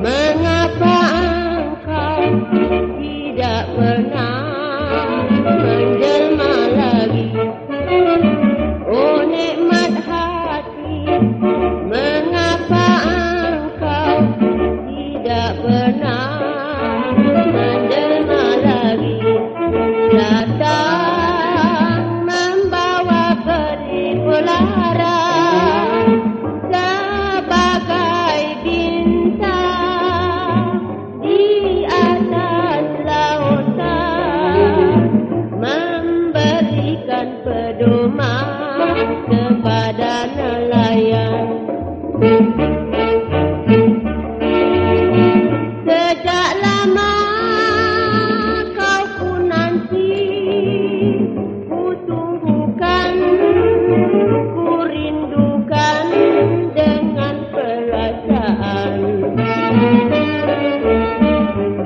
Mengapa engkau Tidak pernah Datang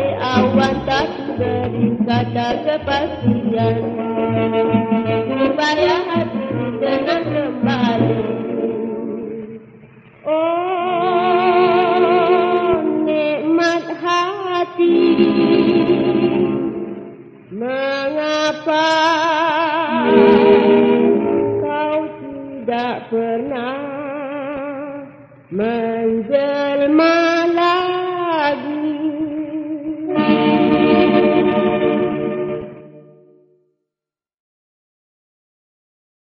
di awan Tapi beri kata kepastian. Supaya hati tenang kembali. Oh nikmat hati. Mengapa kau tidak pernah